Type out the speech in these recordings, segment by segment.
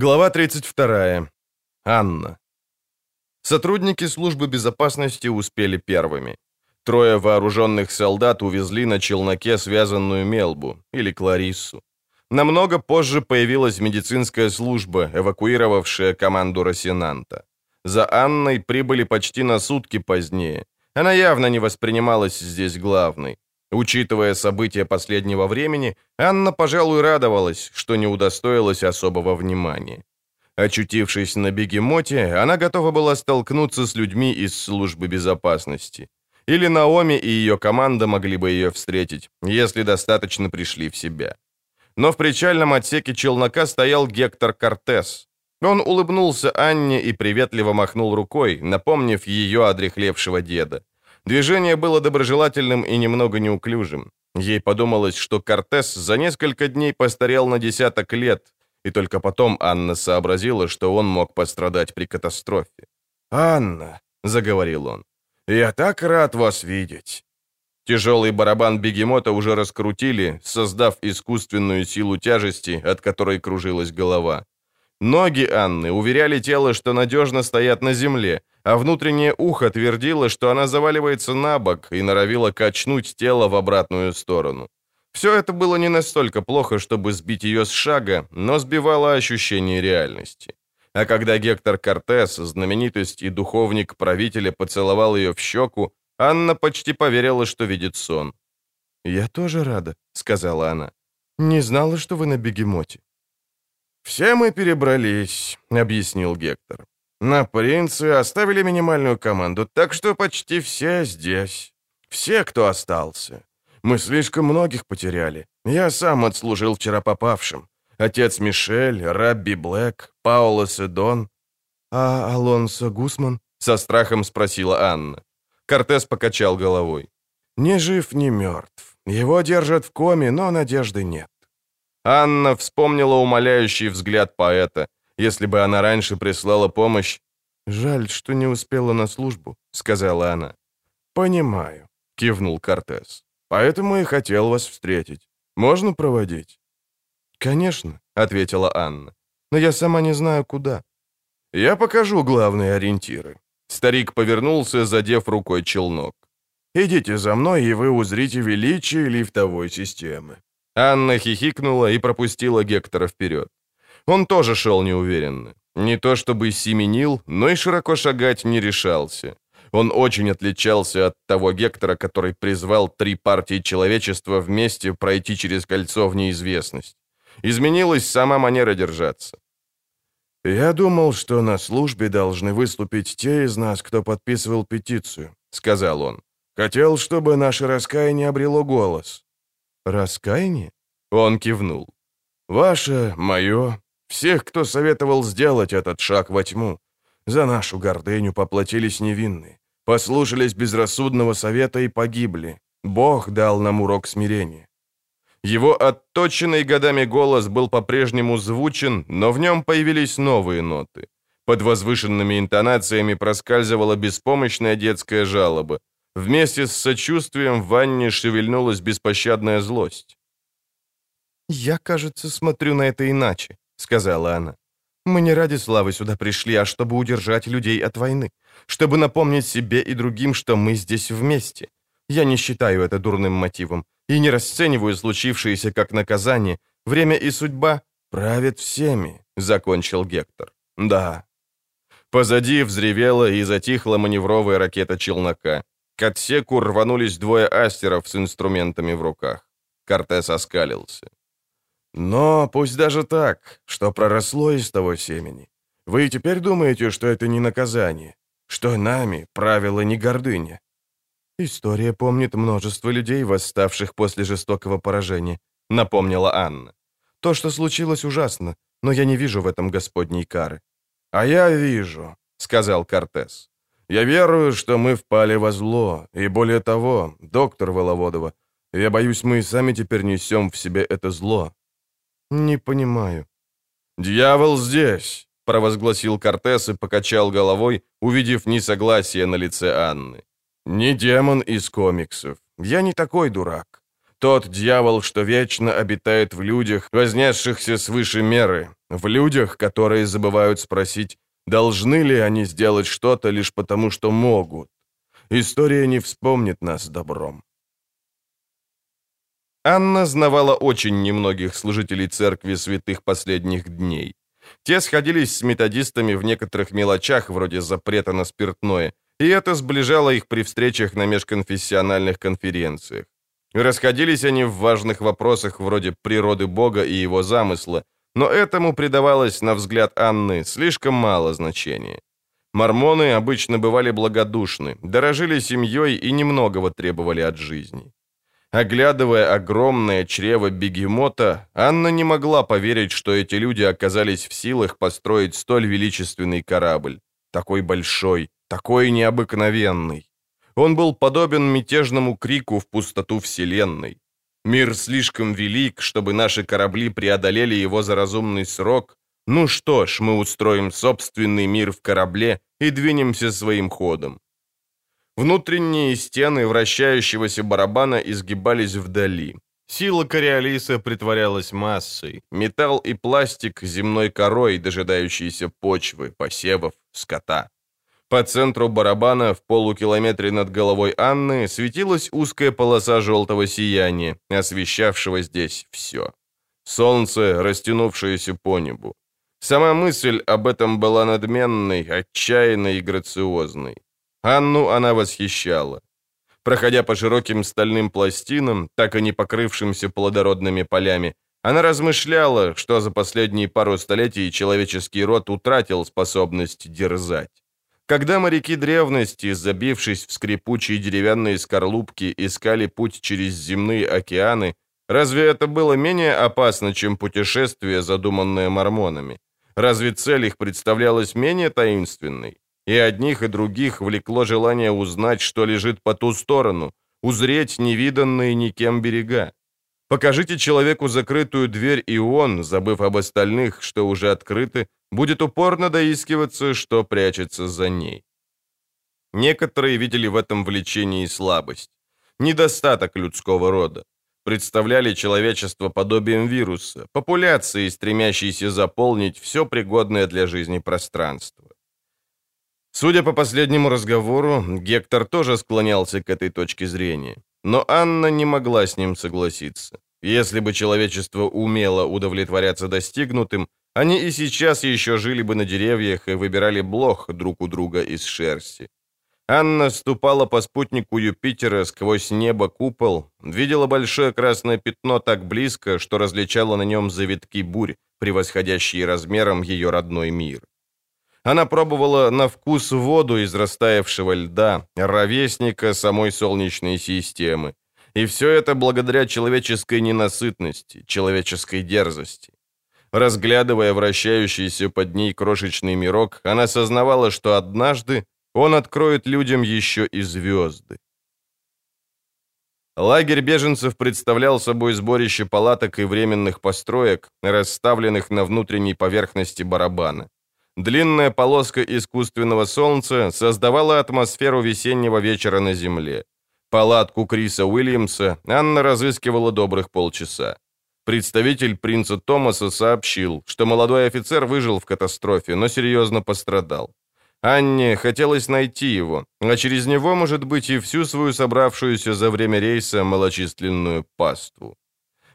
Глава 32. Анна. Сотрудники службы безопасности успели первыми. Трое вооруженных солдат увезли на челноке связанную Мелбу, или Клариссу. Намного позже появилась медицинская служба, эвакуировавшая команду Росинанта. За Анной прибыли почти на сутки позднее. Она явно не воспринималась здесь главной. Учитывая события последнего времени, Анна, пожалуй, радовалась, что не удостоилась особого внимания. Очутившись на бегемоте, она готова была столкнуться с людьми из службы безопасности. Или Наоми и ее команда могли бы ее встретить, если достаточно пришли в себя. Но в причальном отсеке челнока стоял Гектор Кортес. Он улыбнулся Анне и приветливо махнул рукой, напомнив ее одрехлевшего деда. Движение было доброжелательным и немного неуклюжим. Ей подумалось, что Кортес за несколько дней постарел на десяток лет, и только потом Анна сообразила, что он мог пострадать при катастрофе. «Анна», — заговорил он, — «я так рад вас видеть». Тяжелый барабан бегемота уже раскрутили, создав искусственную силу тяжести, от которой кружилась голова. Ноги Анны уверяли тело, что надежно стоят на земле, а внутреннее ухо твердило, что она заваливается на бок и норовила качнуть тело в обратную сторону. Все это было не настолько плохо, чтобы сбить ее с шага, но сбивало ощущение реальности. А когда Гектор Кортес, знаменитость и духовник правителя, поцеловал ее в щеку, Анна почти поверила, что видит сон. «Я тоже рада», — сказала она. «Не знала, что вы на бегемоте». «Все мы перебрались», — объяснил Гектор. На принцы оставили минимальную команду, так что почти все здесь. Все, кто остался. Мы слишком многих потеряли. Я сам отслужил вчера попавшим. Отец Мишель, Рабби Блэк, Паула Седон. «А Алонсо Гусман?» — со страхом спросила Анна. Кортес покачал головой. «Ни жив, ни мертв. Его держат в коме, но надежды нет». Анна вспомнила умоляющий взгляд поэта, если бы она раньше прислала помощь... «Жаль, что не успела на службу», — сказала она. «Понимаю», — кивнул Кортес. «Поэтому и хотел вас встретить. Можно проводить?» «Конечно», — ответила Анна. «Но я сама не знаю, куда». «Я покажу главные ориентиры». Старик повернулся, задев рукой челнок. «Идите за мной, и вы узрите величие лифтовой системы». Анна хихикнула и пропустила Гектора вперед. Он тоже шел неуверенно. Не то чтобы семенил, но и широко шагать не решался. Он очень отличался от того Гектора, который призвал три партии человечества вместе пройти через кольцо в неизвестность. Изменилась сама манера держаться. «Я думал, что на службе должны выступить те из нас, кто подписывал петицию», — сказал он. «Хотел, чтобы наше раскаяние обрело голос». «Раскаяние?» — он кивнул. «Ваше, мое, всех, кто советовал сделать этот шаг во тьму. За нашу гордыню поплатились невинные, послушались безрассудного совета и погибли. Бог дал нам урок смирения. Его отточенный годами голос был по-прежнему звучен, но в нем появились новые ноты. Под возвышенными интонациями проскальзывала беспомощная детская жалоба. Вместе с сочувствием в ванне шевельнулась беспощадная злость. «Я, кажется, смотрю на это иначе», — сказала она. «Мы не ради славы сюда пришли, а чтобы удержать людей от войны, чтобы напомнить себе и другим, что мы здесь вместе. Я не считаю это дурным мотивом и не расцениваю случившееся как наказание. Время и судьба правят всеми», — закончил Гектор. «Да». Позади взревела и затихла маневровая ракета челнока. К отсеку рванулись двое астеров с инструментами в руках. Кортес оскалился. Но пусть даже так, что проросло из того семени. Вы теперь думаете, что это не наказание, что нами правила не гордыня. История помнит множество людей, восставших после жестокого поражения, напомнила Анна. То, что случилось, ужасно, но я не вижу в этом Господней кары. А я вижу, сказал Кортес. Я верую, что мы впали во зло, и более того, доктор Воловодова, я боюсь, мы сами теперь несем в себе это зло, «Не понимаю». «Дьявол здесь!» — провозгласил Кортес и покачал головой, увидев несогласие на лице Анны. «Не демон из комиксов. Я не такой дурак. Тот дьявол, что вечно обитает в людях, вознесшихся свыше меры, в людях, которые забывают спросить, должны ли они сделать что-то лишь потому, что могут. История не вспомнит нас добром. Анна знавала очень немногих служителей церкви святых последних дней. Те сходились с методистами в некоторых мелочах, вроде запрета на спиртное, и это сближало их при встречах на межконфессиональных конференциях. Расходились они в важных вопросах вроде природы Бога и его замысла, но этому придавалось, на взгляд Анны, слишком мало значения. Мормоны обычно бывали благодушны, дорожили семьей и немногого требовали от жизни. Оглядывая огромное чрево бегемота, Анна не могла поверить, что эти люди оказались в силах построить столь величественный корабль. Такой большой, такой необыкновенный. Он был подобен мятежному крику в пустоту Вселенной. Мир слишком велик, чтобы наши корабли преодолели его за разумный срок. Ну что ж, мы устроим собственный мир в корабле и двинемся своим ходом. Внутренние стены вращающегося барабана изгибались вдали. Сила Кориолиса притворялась массой. Металл и пластик земной корой, дожидающейся почвы, посевов, скота. По центру барабана в полукилометре над головой Анны светилась узкая полоса желтого сияния, освещавшего здесь все. Солнце, растянувшееся по небу. Сама мысль об этом была надменной, отчаянной и грациозной. Анну она восхищала. Проходя по широким стальным пластинам, так и не покрывшимся плодородными полями, она размышляла, что за последние пару столетий человеческий род утратил способность дерзать. Когда моряки древности, забившись в скрипучие деревянные скорлупки, искали путь через земные океаны, разве это было менее опасно, чем путешествие, задуманное мормонами? Разве цель их представлялась менее таинственной? И одних, и других влекло желание узнать, что лежит по ту сторону, узреть невиданные никем берега. Покажите человеку закрытую дверь, и он, забыв об остальных, что уже открыты, будет упорно доискиваться, что прячется за ней. Некоторые видели в этом влечении слабость, недостаток людского рода, представляли человечество подобием вируса, популяции, стремящейся заполнить все пригодное для жизни пространство. Судя по последнему разговору, Гектор тоже склонялся к этой точке зрения. Но Анна не могла с ним согласиться. Если бы человечество умело удовлетворяться достигнутым, они и сейчас еще жили бы на деревьях и выбирали блох друг у друга из шерсти. Анна ступала по спутнику Юпитера сквозь небо купол, видела большое красное пятно так близко, что различала на нем завитки бурь, превосходящие размером ее родной мир. Она пробовала на вкус воду из растаявшего льда, ровесника самой Солнечной системы. И все это благодаря человеческой ненасытности, человеческой дерзости. Разглядывая вращающийся под ней крошечный мирок, она сознавала, что однажды он откроет людям еще и звезды. Лагерь беженцев представлял собой сборище палаток и временных построек, расставленных на внутренней поверхности барабана. Длинная полоска искусственного солнца создавала атмосферу весеннего вечера на земле. Палатку Криса Уильямса Анна разыскивала добрых полчаса. Представитель принца Томаса сообщил, что молодой офицер выжил в катастрофе, но серьезно пострадал. Анне хотелось найти его, а через него, может быть, и всю свою собравшуюся за время рейса малочисленную паству.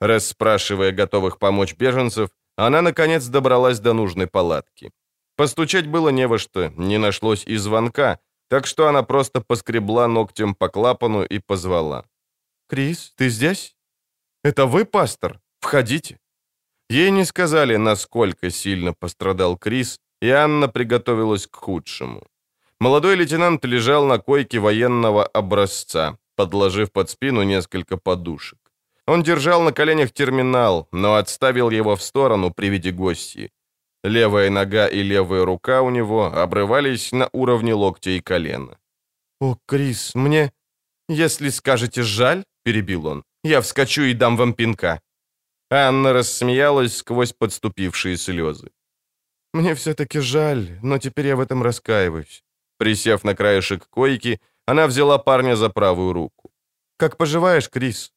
Расспрашивая готовых помочь беженцев, она, наконец, добралась до нужной палатки. Постучать было не во что, не нашлось и звонка, так что она просто поскребла ногтем по клапану и позвала. «Крис, ты здесь? Это вы, пастор? Входите». Ей не сказали, насколько сильно пострадал Крис, и Анна приготовилась к худшему. Молодой лейтенант лежал на койке военного образца, подложив под спину несколько подушек. Он держал на коленях терминал, но отставил его в сторону при виде гостей. Левая нога и левая рука у него обрывались на уровне локтя и колена. «О, Крис, мне... Если скажете «жаль», — перебил он, — «я вскочу и дам вам пинка». Анна рассмеялась сквозь подступившие слезы. «Мне все-таки жаль, но теперь я в этом раскаиваюсь». Присев на краешек койки, она взяла парня за правую руку. «Как поживаешь, Крис?»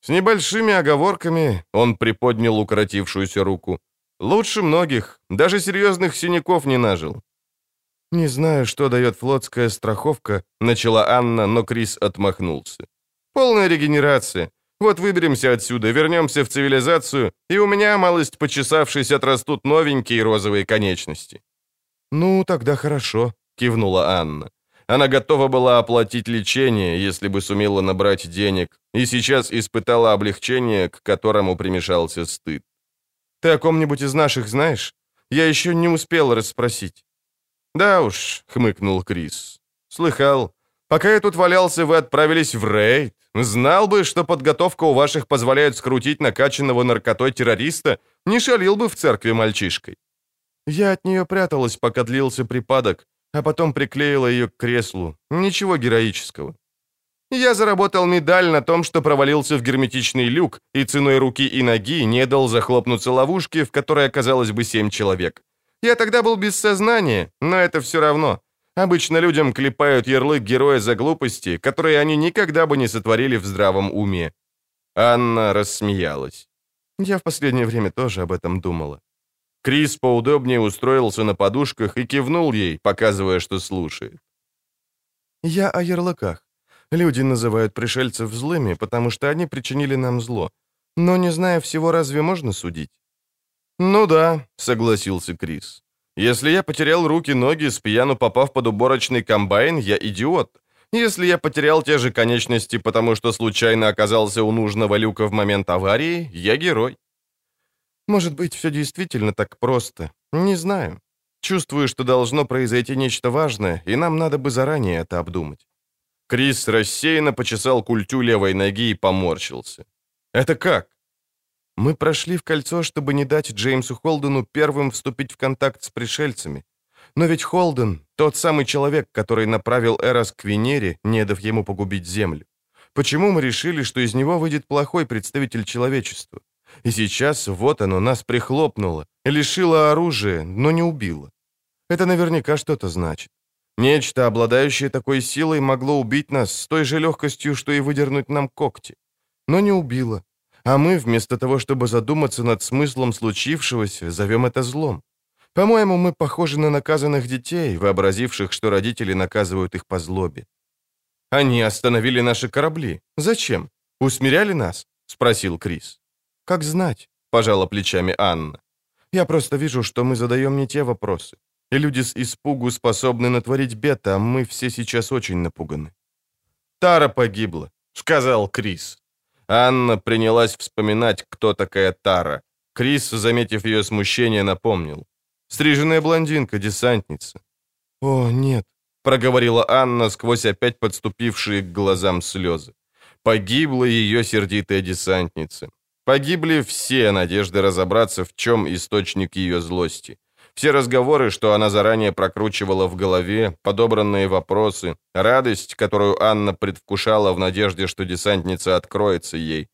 С небольшими оговорками он приподнял укоротившуюся руку. Лучше многих, даже серьезных синяков не нажил. «Не знаю, что дает флотская страховка», — начала Анна, но Крис отмахнулся. «Полная регенерация. Вот выберемся отсюда, вернемся в цивилизацию, и у меня, малость почесавшись, отрастут новенькие розовые конечности». «Ну, тогда хорошо», — кивнула Анна. Она готова была оплатить лечение, если бы сумела набрать денег, и сейчас испытала облегчение, к которому примешался стыд. «Ты о ком-нибудь из наших знаешь? Я еще не успел расспросить». «Да уж», — хмыкнул Крис. «Слыхал. Пока я тут валялся, вы отправились в рейд. Знал бы, что подготовка у ваших позволяет скрутить накачанного наркотой террориста, не шалил бы в церкви мальчишкой. Я от нее пряталась, пока длился припадок, а потом приклеила ее к креслу. Ничего героического. Я заработал медаль на том, что провалился в герметичный люк и ценой руки и ноги не дал захлопнуться ловушке, в которой оказалось бы семь человек. Я тогда был без сознания, но это все равно. Обычно людям клепают ярлык героя за глупости, которые они никогда бы не сотворили в здравом уме. Анна рассмеялась. Я в последнее время тоже об этом думала. Крис поудобнее устроился на подушках и кивнул ей, показывая, что слушает. «Я о ярлыках. Люди называют пришельцев злыми, потому что они причинили нам зло. Но не зная всего, разве можно судить?» «Ну да», — согласился Крис. Если я потерял руки-ноги, с пьяну попав под уборочный комбайн, я идиот. Если я потерял те же конечности, потому что случайно оказался у нужного люка в момент аварии, я герой. Может быть, все действительно так просто. Не знаю. Чувствую, что должно произойти нечто важное, и нам надо бы заранее это обдумать. Крис рассеянно почесал культю левой ноги и поморщился. «Это как?» Мы прошли в кольцо, чтобы не дать Джеймсу Холдену первым вступить в контакт с пришельцами. Но ведь Холден — тот самый человек, который направил Эрос к Венере, не дав ему погубить Землю. Почему мы решили, что из него выйдет плохой представитель человечества? И сейчас вот оно нас прихлопнуло, лишило оружия, но не убило. Это наверняка что-то значит. Нечто, обладающее такой силой, могло убить нас с той же легкостью, что и выдернуть нам когти. Но не убило. А мы, вместо того, чтобы задуматься над смыслом случившегося, зовем это злом. По-моему, мы похожи на наказанных детей, вообразивших, что родители наказывают их по злобе. Они остановили наши корабли. Зачем? Усмиряли нас? Спросил Крис. Как знать, пожала плечами Анна. Я просто вижу, что мы задаем не те вопросы. Люди с испугу способны натворить бед, а мы все сейчас очень напуганы. Тара погибла, сказал Крис. Анна принялась вспоминать, кто такая Тара. Крис, заметив ее смущение, напомнил. «Стриженная блондинка, десантница». «О, нет», — проговорила Анна сквозь опять подступившие к глазам слезы. Погибла ее сердитая десантница. Погибли все надежды разобраться, в чем источник ее злости. Все разговоры, что она заранее прокручивала в голове, подобранные вопросы, радость, которую Анна предвкушала в надежде, что десантница откроется ей.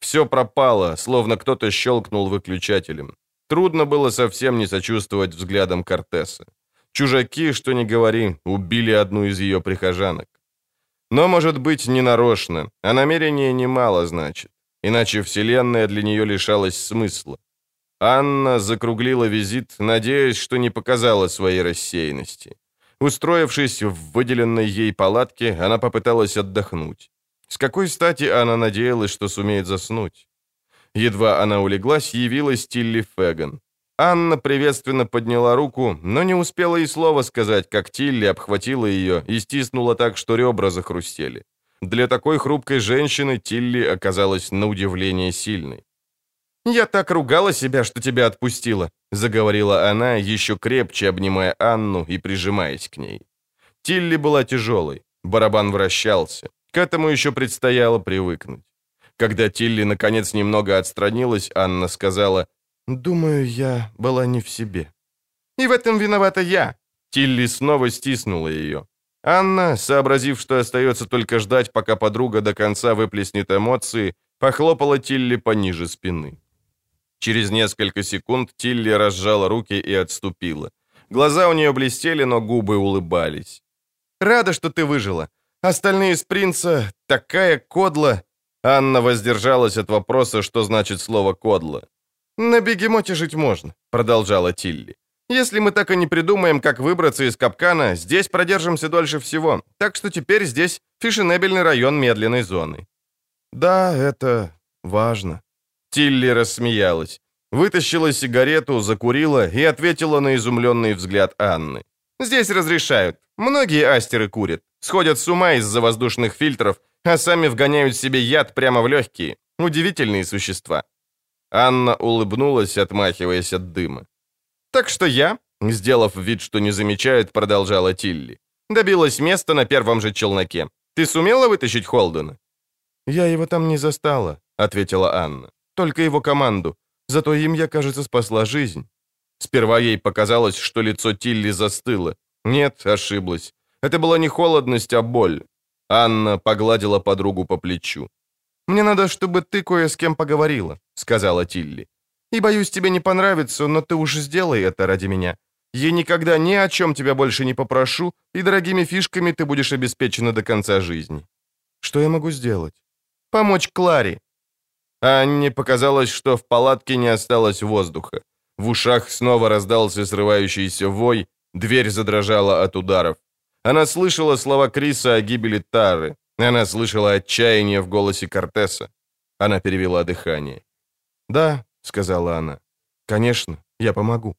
Все пропало, словно кто-то щелкнул выключателем. Трудно было совсем не сочувствовать взглядам Кортеса. Чужаки, что ни говори, убили одну из ее прихожанок. Но, может быть, не нарочно, а намерение немало значит. Иначе Вселенная для нее лишалась смысла. Анна закруглила визит, надеясь, что не показала своей рассеянности. Устроившись в выделенной ей палатке, она попыталась отдохнуть. С какой стати она надеялась, что сумеет заснуть? Едва она улеглась, явилась Тилли Феган. Анна приветственно подняла руку, но не успела и слова сказать, как Тилли обхватила ее и стиснула так, что ребра захрустели. Для такой хрупкой женщины Тилли оказалась на удивление сильной. «Я так ругала себя, что тебя отпустила», — заговорила она, еще крепче обнимая Анну и прижимаясь к ней. Тилли была тяжелой, барабан вращался. К этому еще предстояло привыкнуть. Когда Тилли наконец немного отстранилась, Анна сказала, «Думаю, я была не в себе». «И в этом виновата я!» Тилли снова стиснула ее. Анна, сообразив, что остается только ждать, пока подруга до конца выплеснет эмоции, похлопала Тилли пониже спины. Через несколько секунд Тилли разжала руки и отступила. Глаза у нее блестели, но губы улыбались. «Рада, что ты выжила. Остальные из принца такая кодла...» Анна воздержалась от вопроса, что значит слово «кодло». «На бегемоте жить можно», — продолжала Тилли. «Если мы так и не придумаем, как выбраться из капкана, здесь продержимся дольше всего, так что теперь здесь фешенебельный район медленной зоны». «Да, это важно». Тилли рассмеялась, вытащила сигарету, закурила и ответила на изумленный взгляд Анны. «Здесь разрешают. Многие астеры курят, сходят с ума из-за воздушных фильтров, а сами вгоняют себе яд прямо в легкие. Удивительные существа». Анна улыбнулась, отмахиваясь от дыма. «Так что я, сделав вид, что не замечает, продолжала Тилли, добилась места на первом же челноке. Ты сумела вытащить Холдена?» «Я его там не застала», — ответила Анна. «Только его команду. Зато им я, кажется, спасла жизнь». Сперва ей показалось, что лицо Тилли застыло. Нет, ошиблась. Это была не холодность, а боль. Анна погладила подругу по плечу. «Мне надо, чтобы ты кое с кем поговорила», — сказала Тилли. «И боюсь, тебе не понравится, но ты уж сделай это ради меня. Я никогда ни о чем тебя больше не попрошу, и дорогими фишками ты будешь обеспечена до конца жизни». «Что я могу сделать?» «Помочь Кларе». Анне показалось, что в палатке не осталось воздуха. В ушах снова раздался срывающийся вой, дверь задрожала от ударов. Она слышала слова Криса о гибели Тары. Она слышала отчаяние в голосе Кортеса. Она перевела дыхание. «Да», — сказала она, — «конечно, я помогу».